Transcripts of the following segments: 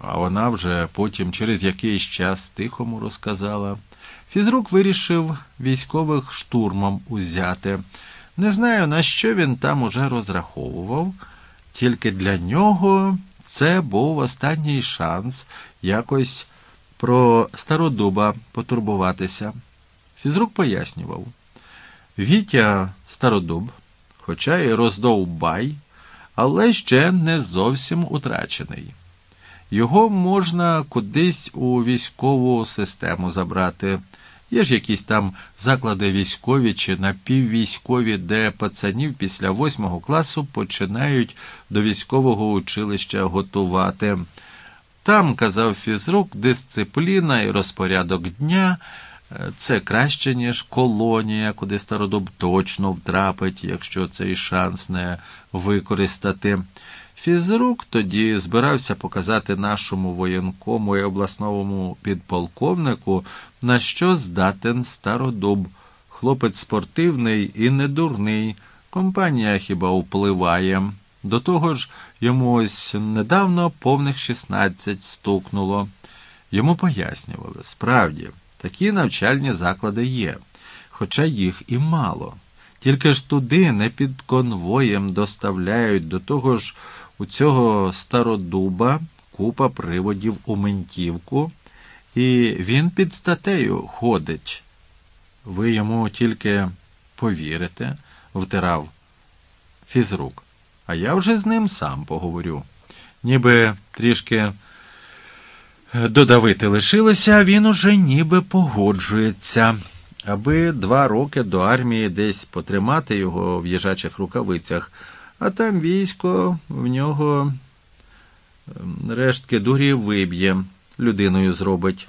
а вона вже потім через якийсь час тихому розказала. Фізрук вирішив військових штурмом узяти. Не знаю, на що він там уже розраховував, тільки для нього це був останній шанс якось про стародуба потурбуватися. Фізрук пояснював. Вітя стародуб, хоча й роздовбай, але ще не зовсім утрачений. Його можна кудись у військову систему забрати. Є ж якісь там заклади військові чи напіввійськові, де пацанів після восьмого класу починають до військового училища готувати. Там, казав фізрук, дисципліна і розпорядок дня це краще, ніж колонія, куди стародуб точно втрапить, якщо цей шанс не використати. Фізрук тоді збирався показати нашому воєнкому і обласному підполковнику, на що здатен стародуб. Хлопець спортивний і недурний. Компанія хіба впливає. До того ж, йому ось недавно повних 16 стукнуло. Йому пояснювали, справді, такі навчальні заклади є, хоча їх і мало. Тільки ж туди не під конвоєм доставляють до того ж. У цього стародуба купа приводів у ментівку, і він під статтею ходить. Ви йому тільки повірите, втирав фізрук. А я вже з ним сам поговорю. Ніби трішки додавити лишилося, він уже ніби погоджується. Аби два роки до армії десь потримати його в їжачих рукавицях а там військо в нього ем, рештки дурів виб'є, людиною зробить.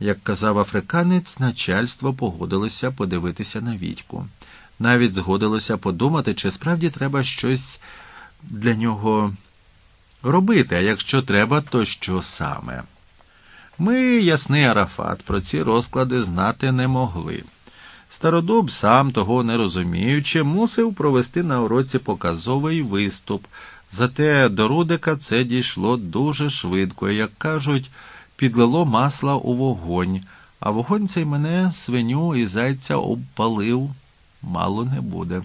Як казав африканець, начальство погодилося подивитися на Вітьку. Навіть згодилося подумати, чи справді треба щось для нього робити, а якщо треба, то що саме. Ми, ясний Арафат, про ці розклади знати не могли. Стародуб, сам того не розуміючи, мусив провести на уроці показовий виступ. Зате до Рудика це дійшло дуже швидко, як кажуть, підлило масла у вогонь, а вогонь цей мене свиню і зайця обпалив. Мало не буде.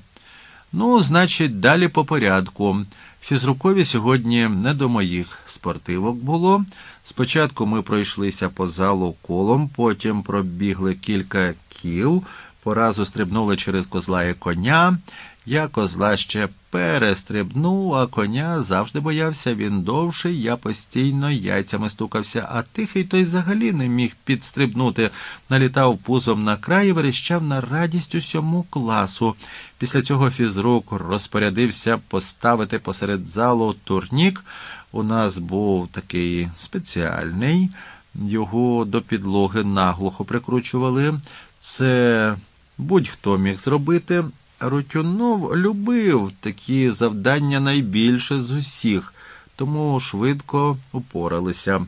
Ну, значить, далі по порядку. Фізрукові сьогодні не до моїх спортивок було. Спочатку ми пройшлися по залу колом, потім пробігли кілька кіл поразу стрибнули через козла і коня. Я козла ще перестрибнув, а коня завжди боявся він довший, я постійно яйцями стукався, а тихий той взагалі не міг підстрибнути, налітав пузом на край і верещав на радість усьому класу. Після цього фізрук розпорядився поставити посеред залу турнік. У нас був такий спеціальний, його до підлоги наглухо прикручували. Це будь-хто міг зробити. Рутюнов любив такі завдання найбільше з усіх, тому швидко упоралися.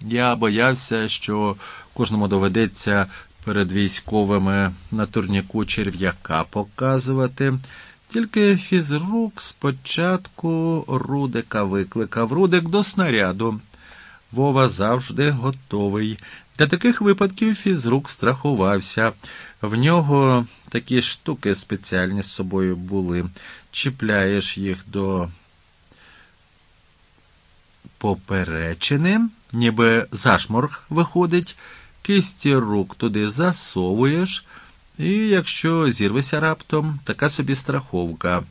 Я боявся, що кожному доведеться перед військовими на турніку черв'яка показувати. Тільки фізрук спочатку Рудика викликав Рудик до снаряду. Вова завжди готовий. Для таких випадків фізрук страхувався. В нього такі штуки спеціальні з собою були. Чіпляєш їх до поперечини, ніби зашморг виходить, кисті рук туди засовуєш, і якщо зірвися раптом, така собі страховка.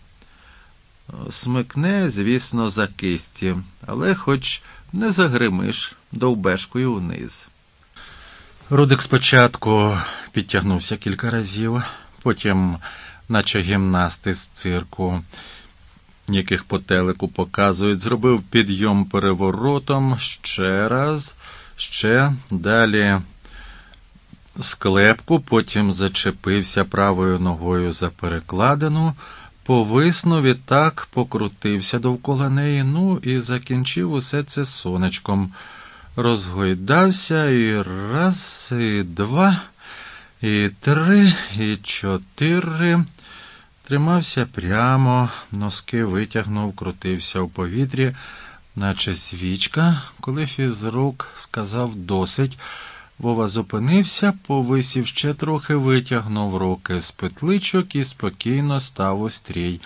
Смикне, звісно, за кисті, але хоч не загримиш довбешкою вниз. Рудик спочатку підтягнувся кілька разів, потім, наче гімнасти з цирку, яких по телеку показують, зробив підйом переворотом ще раз, ще далі склепку, потім зачепився правою ногою за перекладину, повиснув і так покрутився довкола неї, ну і закінчив усе це сонечком розгойдався і раз, і два, і три, і чотири. Тримався прямо, носки витягнув, крутився у повітрі, наче свічка, коли фізрук сказав досить. Вова зупинився, повисів ще трохи, витягнув руки з петличок і спокійно став у.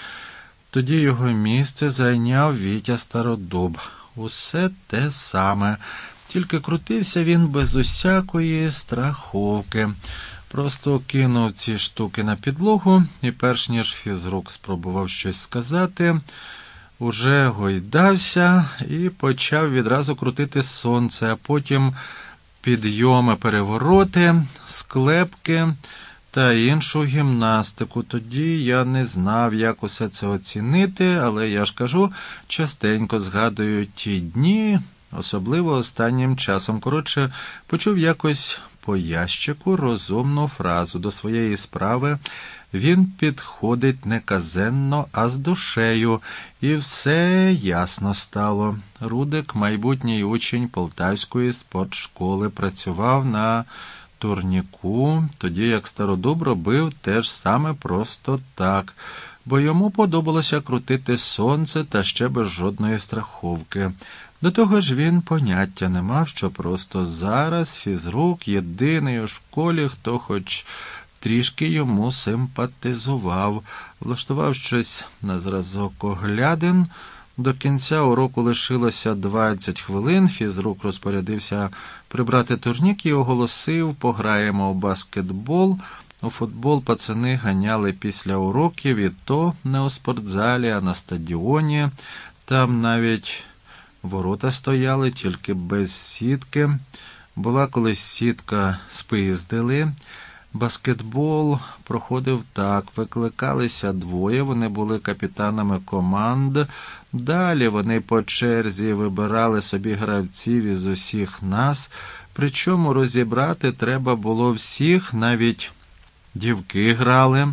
Тоді його місце зайняв Вітя Стародуб. Усе те саме, тільки крутився він без усякої страховки. Просто кинув ці штуки на підлогу, і, перш ніж фізрук спробував щось сказати, уже гойдався і почав відразу крутити сонце, а потім підйоми, перевороти, склепки та іншу гімнастику. Тоді я не знав, як усе це оцінити, але я ж кажу, частенько згадую ті дні, особливо останнім часом. Коротше, почув якось по ящику розумну фразу до своєї справи. Він підходить не казенно, а з душею, і все ясно стало. Рудик, майбутній учень Полтавської спортшколи, працював на турніку, тоді як стародуб робив теж саме просто так, бо йому подобалося крутити сонце та ще без жодної страховки. До того ж він поняття не мав, що просто зараз фізрук єдиний у школі, хто хоч трішки йому симпатизував, влаштував щось на зразок оглядин. До кінця уроку лишилося 20 хвилин. Фізрук розпорядився прибрати турнік і оголосив пограємо у баскетбол. У футбол пацани ганяли після уроків і то не у спортзалі, а на стадіоні. Там навіть ворота стояли, тільки без сітки. Була колись сітка спиздили. Баскетбол проходив так. Викликалися двоє, вони були капітанами команд. Далі вони по черзі вибирали собі гравців із усіх нас, причому розібрати треба було всіх, навіть дівки грали.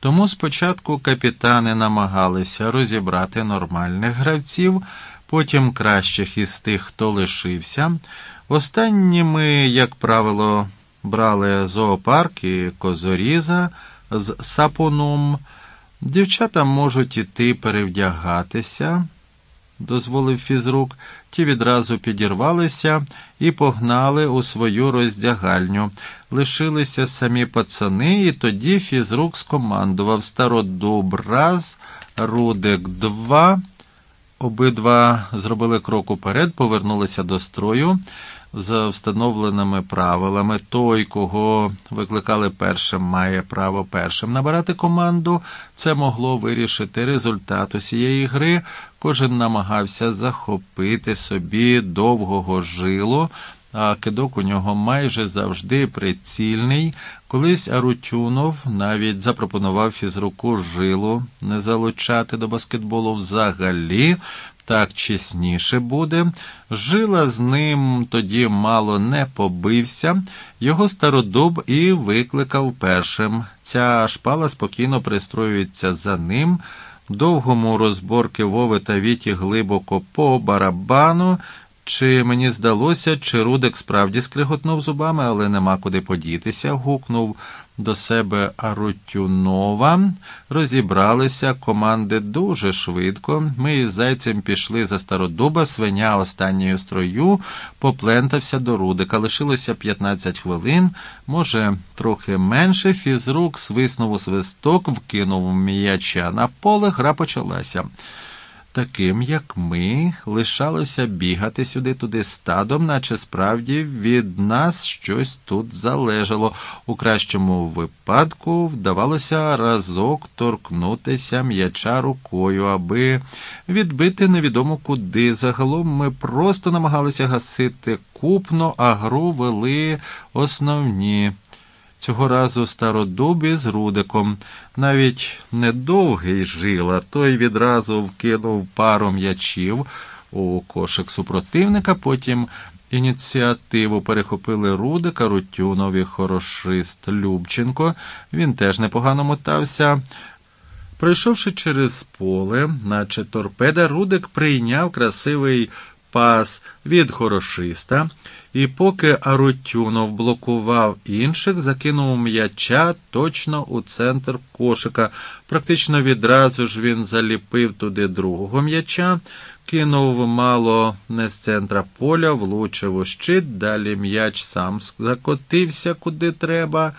Тому спочатку капітани намагалися розібрати нормальних гравців, потім кращих із тих, хто лишився. Останніми, як правило, брали зоопарк і козоріза з сапуном. Дівчата можуть іти перевдягатися, дозволив фізрук, ті відразу підірвалися і погнали у свою роздягальню. Лишилися самі пацани, і тоді фізрук скомандував стародуб раз, рудик два. Обидва зробили крок уперед, повернулися до строю за встановленими правилами. Той, кого викликали першим, має право першим набирати команду. Це могло вирішити результат усієї гри. Кожен намагався захопити собі довгого жилу. А кидок у нього майже завжди прицільний. Колись Арутюнов навіть запропонував фізруку жилу не залучати до баскетболу взагалі, так чесніше буде. Жила з ним тоді мало не побився, його стародуб і викликав першим. Ця шпала спокійно пристроюється за ним. Довгому розборки Вови та Віті глибоко по барабану. Чи мені здалося, чи Рудик справді скриготнув зубами, але нема куди подітися, гукнув до себе Арутюнова. Розібралися команди дуже швидко. Ми із зайцем пішли за стародуба, свиня останньою строю, поплентався до Рудика. Лишилося 15 хвилин, може, трохи менше. Фізрук свиснув у свисток, вкинув м'яча на поле, гра почалася. Таким, як ми, лишалося бігати сюди-туди стадом, наче справді від нас щось тут залежало. У кращому випадку вдавалося разок торкнутися м'яча рукою, аби відбити невідомо куди. Загалом ми просто намагалися гасити купно, а гру вели основні. Цього разу стародубі з Рудиком, навіть недовгий жила, той відразу вкинув пару м'ячів у кошик супротивника, потім ініціативу перехопили Рудика, Рутюнові хорошист Любченко. Він теж непогано мотався. Пройшовши через поле, наче торпеда, Рудик прийняв красивий пас від хорошиста. І поки Арутюнов блокував інших, закинув м'яча точно у центр кошика. Практично відразу ж він заліпив туди другого м'яча. кинув мало не з центра поля, влучив у щит, далі м'яч сам закотився куди треба.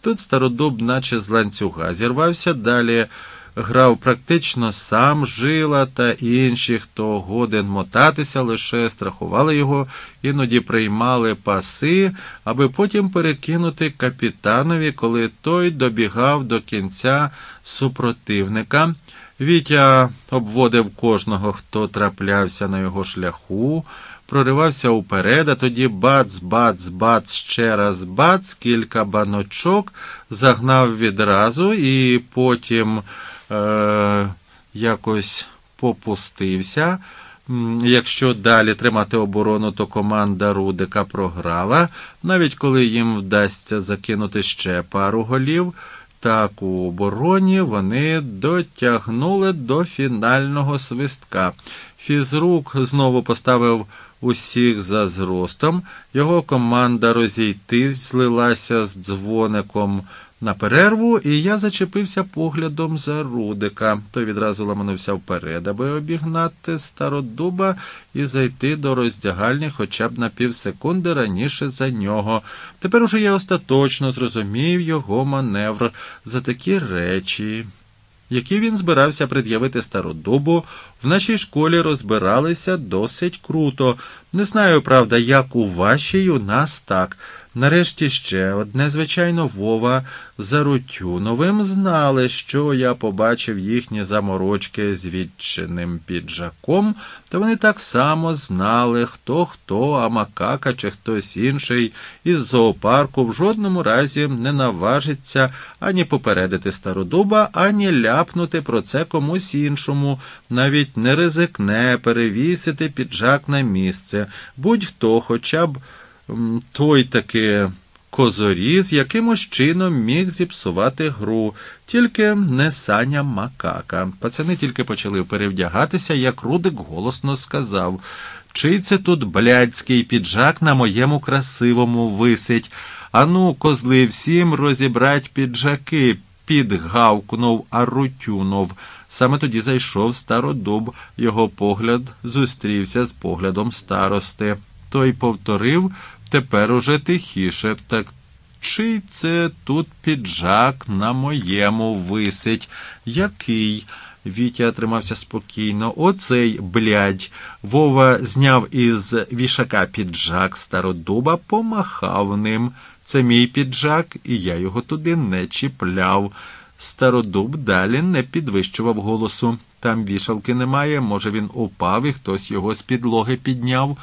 Тут стародуб, наче з ланцюга, зірвався далі. Грав практично сам жила та інші, хто годен мотатися, лише страхували його, іноді приймали паси, аби потім перекинути капітанові, коли той добігав до кінця супротивника. Вітя обводив кожного, хто траплявся на його шляху, проривався уперед, а тоді бац, бац, бац, ще раз бац, кілька баночок, загнав відразу і потім е, якось попустився. Якщо далі тримати оборону, то команда Рудика програла, навіть коли їм вдасться закинути ще пару голів. Так у обороні вони дотягнули до фінального свистка. Фізрук знову поставив усіх за зростом. Його команда розійтись злилася з дзвоником на перерву, і я зачепився поглядом за Рудика. Той відразу ламанувся вперед, аби обігнати стародуба і зайти до роздягальні хоча б на півсекунди раніше за нього. Тепер уже я остаточно зрозумів його маневр за такі речі. Які він збирався пред'явити стародубу, в нашій школі розбиралися досить круто. Не знаю, правда, як у вашій, у нас так. Нарешті ще одне, звичайно, Вова за Рутюновим знали, що я побачив їхні заморочки з відчинним піджаком, то вони так само знали, хто хто, а макака чи хтось інший із зоопарку в жодному разі не наважиться ані попередити стародуба, ані ляпнути про це комусь іншому, навіть не ризикне перевісити піджак на місце. Будь-хто хоча б той таки козоріз якимось чином міг зіпсувати гру, тільки не саня макака. Пацани тільки почали перевдягатися, як Рудик голосно сказав. Чий це тут блядський піджак на моєму красивому висить? Ану, козли, всім розібрать піджаки, підгавкнув Арутюнов. Саме тоді зайшов стародуб, його погляд зустрівся з поглядом старости. Той повторив тепер уже тихіше. Так чий це тут піджак на моєму висить? Який? Вітя тримався спокійно. Оцей блядь. Вова зняв із вішака піджак стародуба, помахав ним. Це мій піджак, і я його туди не чіпляв. Стародуб далі не підвищував голосу. Там вішалки немає, може, він упав і хтось його з підлоги підняв.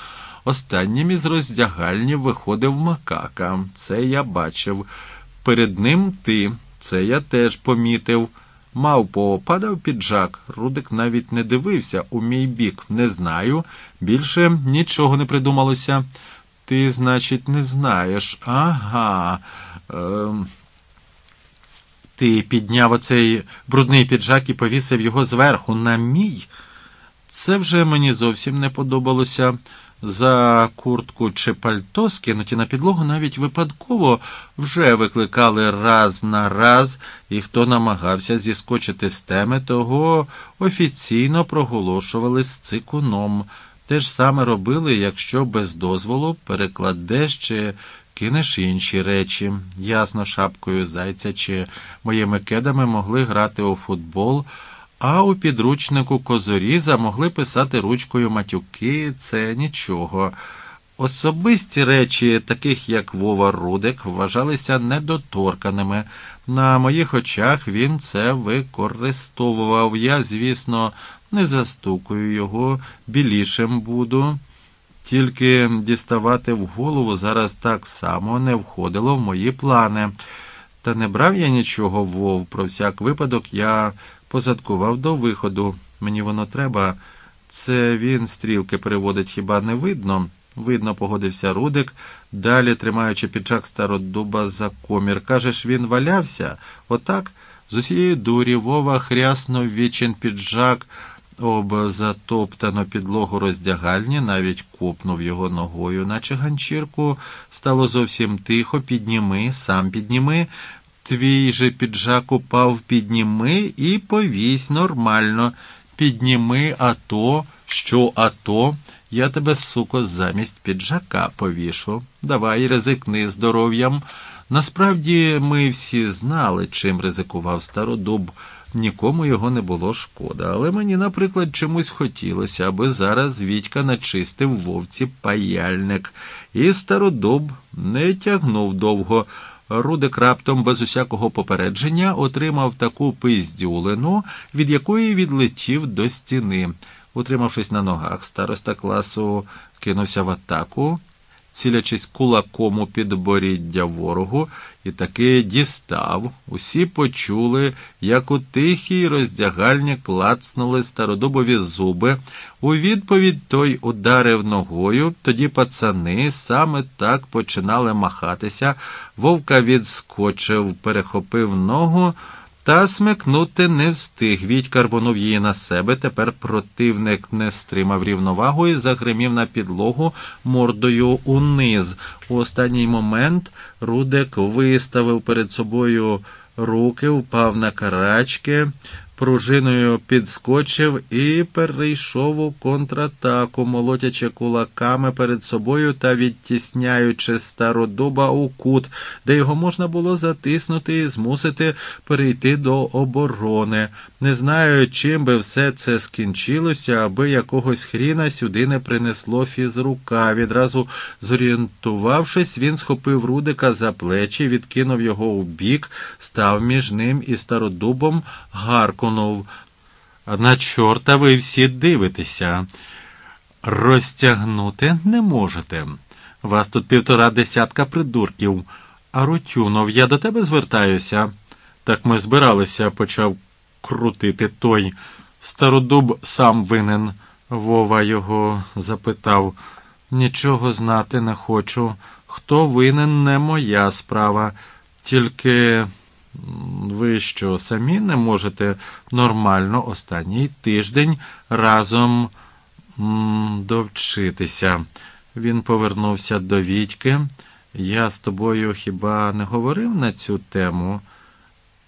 Останнім із роздягальні виходив макака. Це я бачив. Перед ним ти, це я теж помітив. Мавпо падав піджак. Рудик навіть не дивився у мій бік. Не знаю. Більше нічого не придумалося. Ти, значить, не знаєш. Ага. Ем... Ти підняв оцей брудний піджак і повісив його зверху на мій. Це вже мені зовсім не подобалося. За куртку чи пальто, скинуті на підлогу, навіть випадково вже викликали раз на раз, і хто намагався зіскочити з теми, того офіційно проголошували з цикуном. Те ж саме робили, якщо без дозволу перекладеш чи кинеш інші речі. Ясно, шапкою зайця чи моїми кедами могли грати у футбол. А у підручнику козоріза могли писати ручкою матюки, це нічого. Особисті речі, таких як Вова Рудик, вважалися недоторканими. На моїх очах він це використовував. Я, звісно, не застукую його, білішим буду. Тільки діставати в голову зараз так само не входило в мої плани. Та не брав я нічого, Вов, про всяк випадок я позадкував до виходу. Мені воно треба. Це він стрілки переводить хіба не видно? Видно, погодився Рудик, далі тримаючи піджак стародуба за комір. Кажеш, він валявся? Отак, з усієї дурі Вова хряснув вічин піджак об затоптану підлогу роздягальні, навіть копнув його ногою, наче ганчірку. Стало зовсім тихо, підніми, сам підніми. Твій же піджак упав, підніми і повісь нормально. Підніми, а то, що ато я тебе, суко, замість піджака повішу. Давай ризикни здоров'ям. Насправді ми всі знали, чим ризикував стародуб. Нікому його не було шкода, але мені, наприклад, чомусь хотілося, аби зараз Вітька начистив вовці паяльник, і стародуб не тягнув довго. Рудик раптом без усякого попередження отримав таку пиздюлину, від якої відлетів до стіни. Утримавшись на ногах, староста класу кинувся в атаку, цілячись кулаком у підборіддя ворогу, і таки дістав. Усі почули, як у тихій роздягальні клацнули стародубові зуби. У відповідь той ударив ногою, тоді пацани саме так починали махатися. Вовка відскочив, перехопив ногу. Та смикнути не встиг. Вітька рвонув її на себе. Тепер противник не стримав рівновагу і загримів на підлогу мордою униз. У останній момент Рудик виставив перед собою руки, впав на карачки пружиною підскочив і перейшов у контратаку, молотячи кулаками перед собою та відтісняючи стародуба у кут, де його можна було затиснути і змусити перейти до оборони. Не знаю, чим би все це скінчилося, аби якогось хріна сюди не принесло фізрука. Відразу зорієнтувавшись, він схопив Рудика за плечі, відкинув його у бік, став між ним і стародубом гаркунув. На чорта ви всі дивитеся. Розтягнути не можете. Вас тут півтора десятка придурків. А Рутюнов, я до тебе звертаюся. Так ми збиралися, почав крутити той. Стародуб сам винен. Вова його запитав. Нічого знати не хочу. Хто винен, не моя справа. Тільки ви що, самі не можете нормально останній тиждень разом м, довчитися. Він повернувся до Вітьки. Я з тобою хіба не говорив на цю тему?